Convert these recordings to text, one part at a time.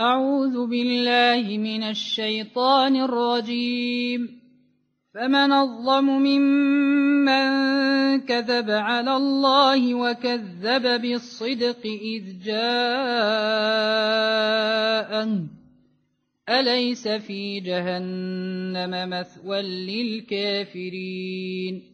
أعوذ بالله من الشيطان الرجيم. فمن الظلم ممن كذب على الله وكذب بالصدق إذ جاءه. أليس في جهنم مثوى للكافرين؟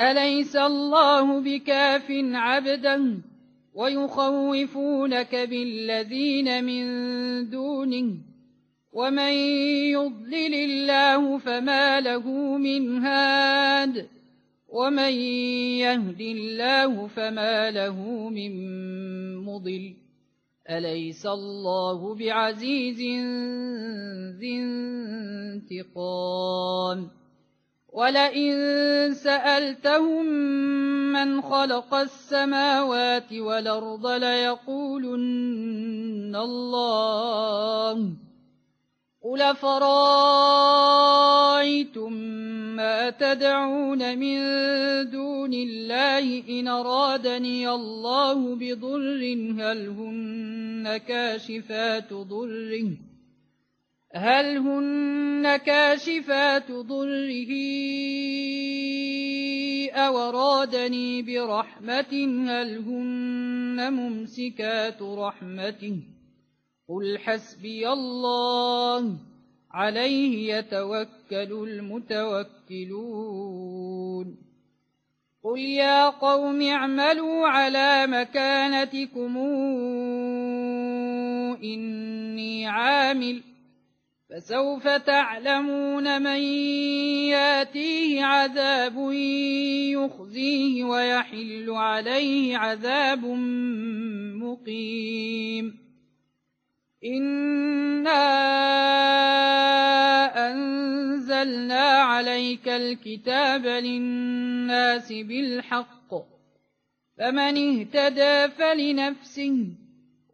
أليس الله بكاف عبدا ويخوفونك بالذين من دونه ومن يضلل الله فما له من هاد ومن يهد الله فما له من مضل أليس الله بعزيز ذي انتقام ولئن سألتهم من خلق السماوات والأرض ليقولن الله قل فرأيتم ما تدعون من دون الله إن أرادني الله بضر هل هن كاشفات ضره هل هن كاشفات ضره أورادني برحمة؟ هل هن ممسكات رحمته؟ قل حسبي الله عليه يتوكل المتوكلون. قل يا قوم اعملوا على مكانتكم إني عامل فسوف تعلمون من ياتيه عذاب يخزيه ويحل عليه عذاب مقيم. إنا أنزلنا عليك الكتاب للناس بالحق. فمن اهتدى فلنفسه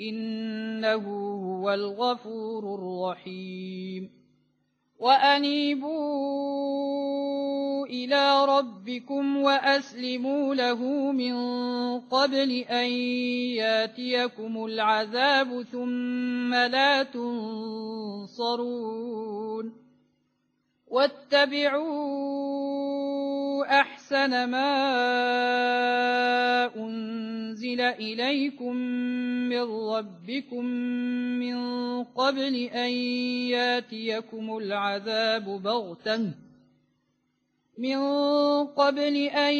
إنه هو الغفور الرحيم. وأنيبوا إلى ربكم وأسلموا له من قبل أن ياتيكم العذاب ثم لا تنصرون. واتبعوا أحسن ما أنزل إليكم من ربكم من قبل أن ياتيكم العذاب بغتة من قبل أن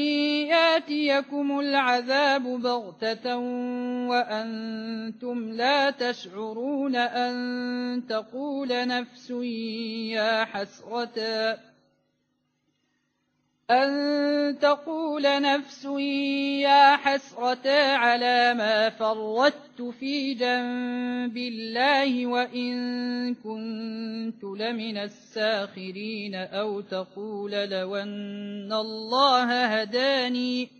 ياتيكم العذاب بغتة وأنتم لا تشعرون أن تقول نفس يا حسرةً. أن تقول نفس يا حسرة على ما فرطت في جنب الله وإن كنت لمن الساخرين أو تقول لو أن الله هداني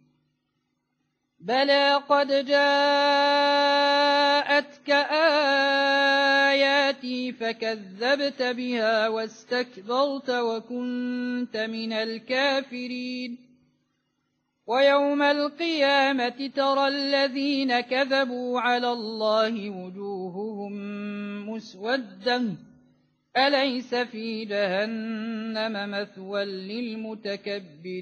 بلى قد جاءتك آياتي فكذبت بها واستكبرت وكنت من الكافرين ويوم القيامة ترى الذين كذبوا على الله وجوههم مسودة أليس في جهنم مثوى للمتكبرين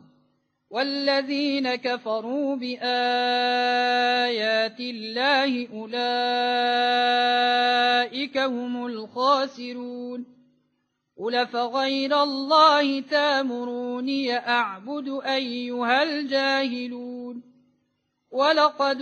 والذين كفروا بآيات الله أولئك هم الخاسرون قل فغير الله تامروني أعبد أيها الجاهلون ولقد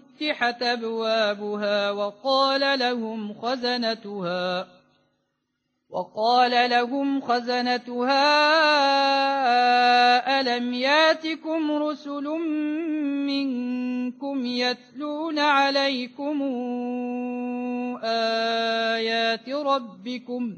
فتحت أبوابها وقال لهم خزنتها وقال لهم خزنتها ألم ياتكم رسل منكم يتلون عليكم آيات ربكم؟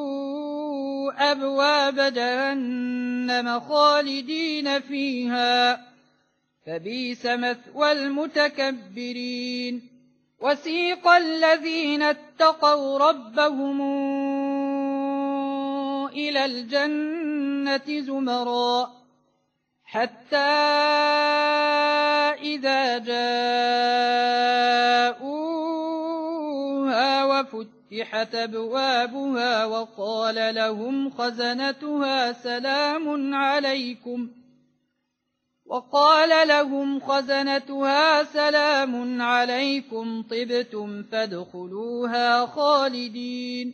أبواب جهنم خالدين فيها. فبيس مثوى المتكبرين. وسيق الذين اتقوا ربهم إلى الجنة زمرا. حتى إذا جاءوها وفتحت أبوابها وقال لهم خزنتها سلام عليكم ۖ وقال لهم خزنتها سلام عليكم طبتم فادخلوها خالدين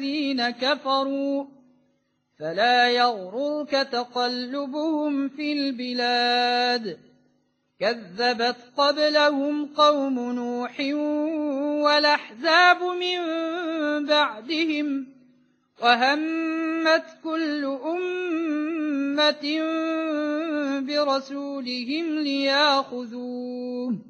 الذين كفروا فلا يغررك تقلبهم في البلاد كذبت قبلهم قوم نوح والأحزاب من بعدهم وهمت كل أمة برسولهم ليأخذوه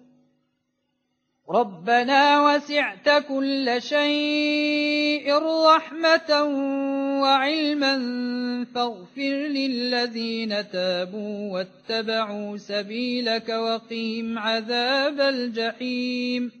ربنا وسعت كل شيء رحمة وعلما فاغفر للذين تابوا واتبعوا سبيلك وقيم عذاب الجحيم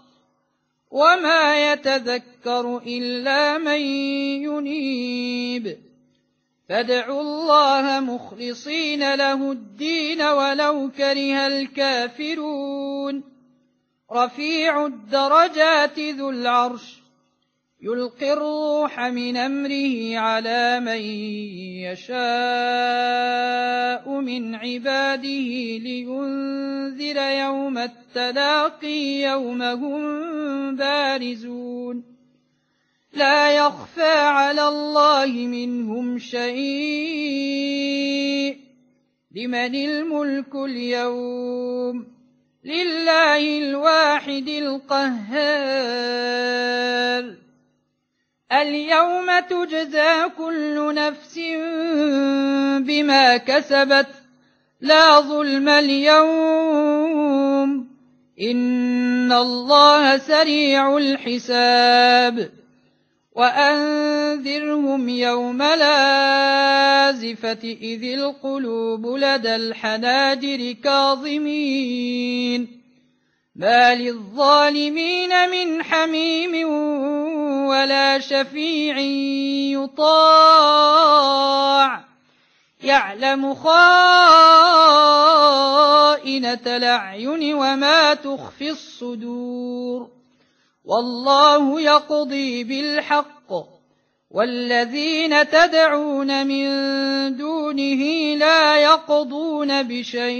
وما يتذكر إلا من ينيب فادعوا الله مخلصين له الدين ولو كره الكافرون رفيع الدرجات ذو العرش يلقي الروح من أمره على من يشاء من عباده لينذر يوم التلاقي يوم هم بارزون. لا يخفى على الله منهم شيء. لمن الملك اليوم؟ لله الواحد القهار. اليوم تجزى كل نفس بما كسبت لا ظلم اليوم إن الله سريع الحساب وأنذرهم يوم لازفة إذ القلوب لدى الحناجر كاظمين ما للظالمين من حميم ولا شفيع يطاع. يعلم خائنة الأعين وما تخفي الصدور. والله يقضي بالحق. والذين تدعون من دونه لا يقضون بشيء.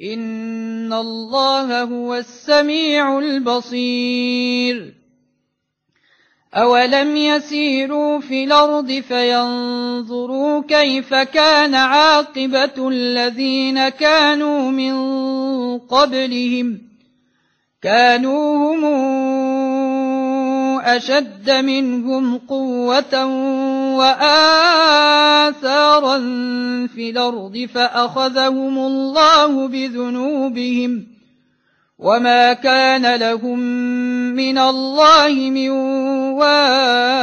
إن الله هو السميع البصير أولم يسيروا في الأرض فينظروا كيف كان عاقبة الذين كانوا من قبلهم كانوا هم أشد منهم قوة وآثارا في الأرض فأخذهم الله بذنوبهم وما كان لهم من الله من واق.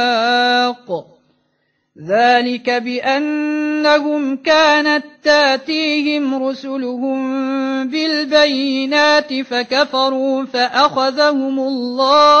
ذلك بأنهم كانت تأتيهم رسلهم بالبينات فكفروا فأخذهم الله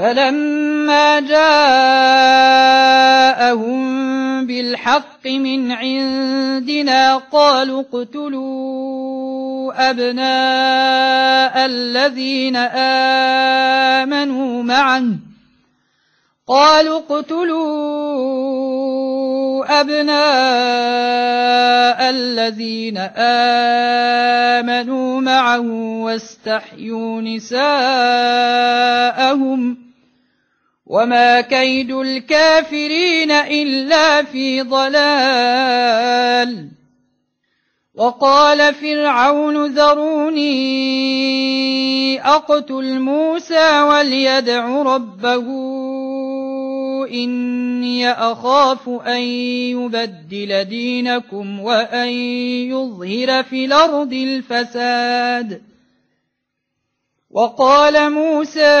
فلما جاءهم بالحق من عندنا قالوا اقتلوا أبناء الذين آمنوا معه. قالوا اقتلوا أبناء الذين آمنوا معه واستحيوا نساءهم وما كيد الكافرين إلا في ضلال وقال فرعون ذروني أقتل موسى وليدع ربه إني أخاف أن يبدل دينكم وأن يظهر في الأرض الفساد وقال موسى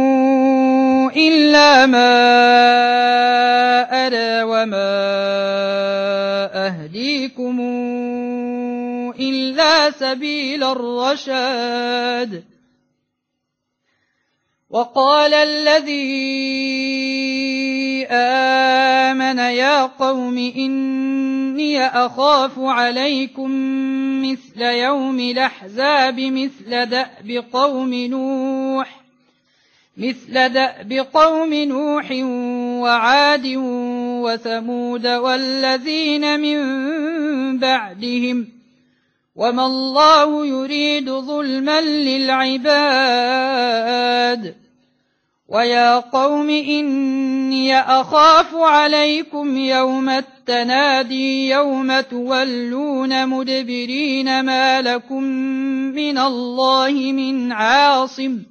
إلا ما أرى وما أهديكم إلا سبيل الرشاد. وقال الذي آمن يا قوم إني أخاف عليكم مثل يوم الأحزاب مثل دأب قوم نوح. مثل دأب قوم نوح وعاد وثمود والذين من بعدهم وما الله يريد ظلما للعباد ويا قوم إني أخاف عليكم يوم التنادي يوم تولون مدبرين ما لكم من الله من عاصم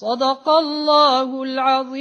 صدق الله العظيم.